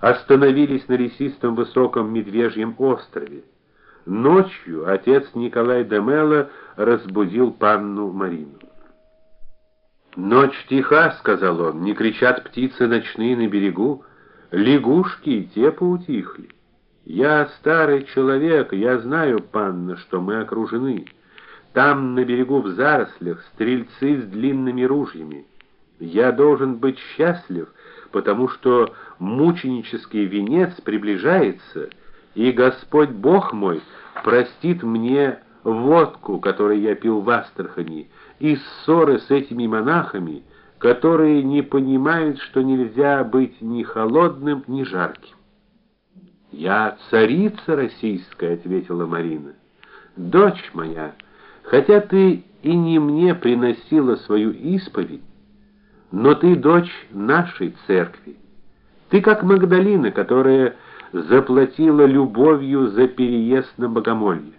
остановились на лесистом высоком медвежьем острове. Ночью отец Николай Демела разбудил панну Марину. Ночь тиха, сказал он, не кричат птицы ночные на берегу, лягушки и те поутихли. Я старый человек, я знаю, панна, что мы окружены. Там на берегу в зарослях стрельцы с длинными ружьями. Я должен быть счастлив, потому что мученический венец приближается, и Господь Бог мой простит мне водку, которую я пил в Астрахани, и ссоры с этими монахами, которые не понимают, что нельзя быть ни холодным, ни жарким. Я царица российская, ответила Марина. Дочь моя, хотя ты и не мне приносила свою исповедь, но ты дочь нашей церкви. Ты как Магдалина, которая заплатила любовью за переезд на Богомолье.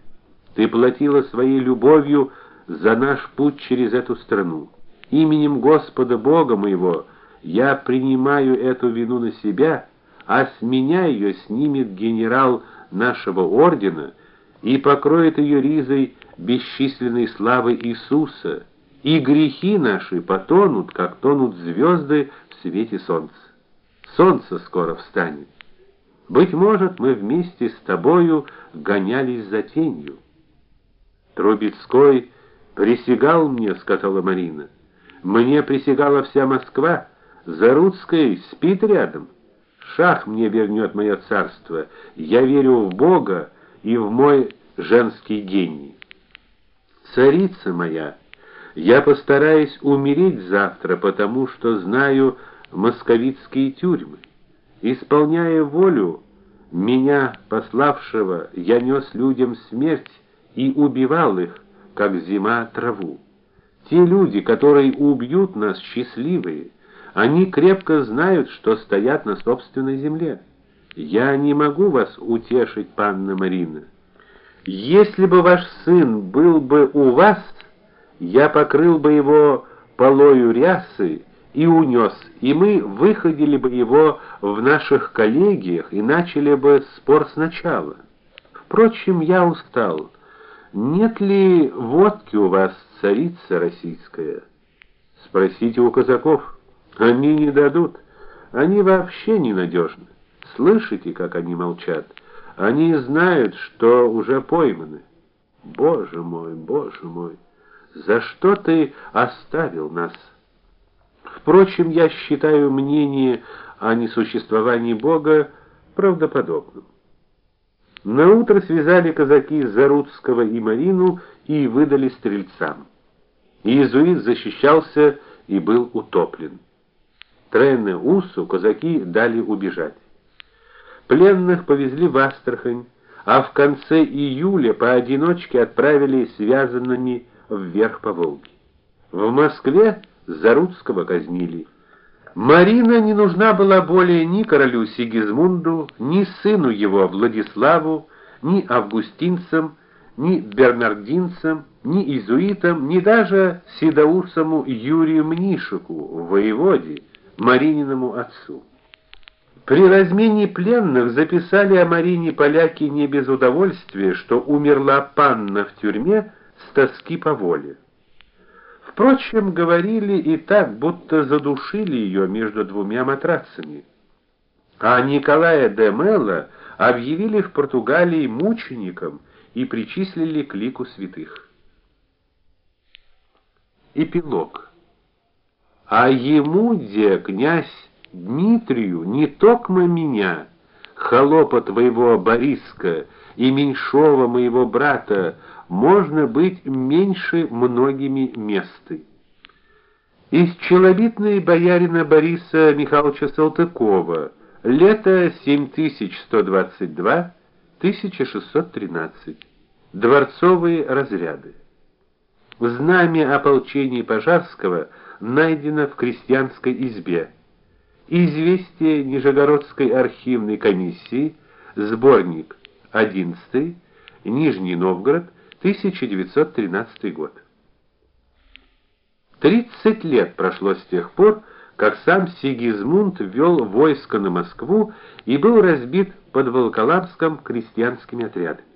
Ты платила своей любовью за наш путь через эту страну. Именем Господа Бога моего я принимаю эту вину на себя, а с меня ее снимет генерал нашего ордена и покроет ее ризой бесчисленной славы Иисуса и грехи наши потонут, как тонут звезды в свете солнца. Солнце скоро встанет. Быть может, мы вместе с тобою гонялись за тенью. Трубецкой присягал мне, сказала Марина. Мне присягала вся Москва, Заруцкой спит рядом. Шах мне вернет мое царство. Я верю в Бога и в мой женский гений. Царица моя, я постараюсь умереть завтра, потому что знаю московитские тюрьмы. Исполняя волю меня пославшего, я нес людям смерть и убивал их, как зима траву. Те люди, которые убьют нас, счастливые, они крепко знают, что стоят на собственной земле. Я не могу вас утешить, панна Марина. Если бы ваш сын был бы у вас, я покрыл бы его полою рясы и унес, и мы выходили бы его в наших коллегиях и начали бы спор сначала. Впрочем, я устал. Нет ли водки у вас, царица российская? Спросите у казаков. Они не дадут. Они вообще ненадежны. Слышите, как они молчат? Они знают, что уже пойманы. Боже мой, боже мой. За что ты оставил нас? Впрочем, я считаю мнение о несуществовании Бога правдоподобным. На утро связали казаки Заруцкого и Марину и выдали стрельцам. Иезуит защищался и был утоплен. Трене Усу казаки дали убежать. Пленных повезли в Астрахань, а в конце июля поодиночке отправили связанными вверх по Волге. В Москве Заруцкого казнили. Марина не нужна была более ни королю Сигизмунду, ни сыну его Владиславу, ни августинцам, ни бернардинцам, ни иезуитам, ни даже седоусому Юрию Мнишику, воеводе, Марининому отцу. При размене пленных записали о Марине поляки не без удовольствия, что умерла панна в тюрьме тоски по воле. Впрочем, говорили и так, будто задушили ее между двумя матрацами. А Николая де Мелло объявили в Португалии мучеником и причислили к лику святых. Эпилог. А ему, где князь Дмитрию, не токмо меня, холопа твоего Бориска и меньшого моего брата, можно быть меньше многими месты. Из челобитной боярина Бориса Михайловича Салтыкова. Лето 7122-1613. Дворцовые разряды. Знамя ополчения Пожарского найдено в крестьянской избе. Известие Нижегородской архивной комиссии, сборник 11, Нижний Новгород, 1913 год. Тридцать лет прошло с тех пор, как сам Сигизмунд ввел войско на Москву и был разбит под Волоколамском крестьянскими отрядами.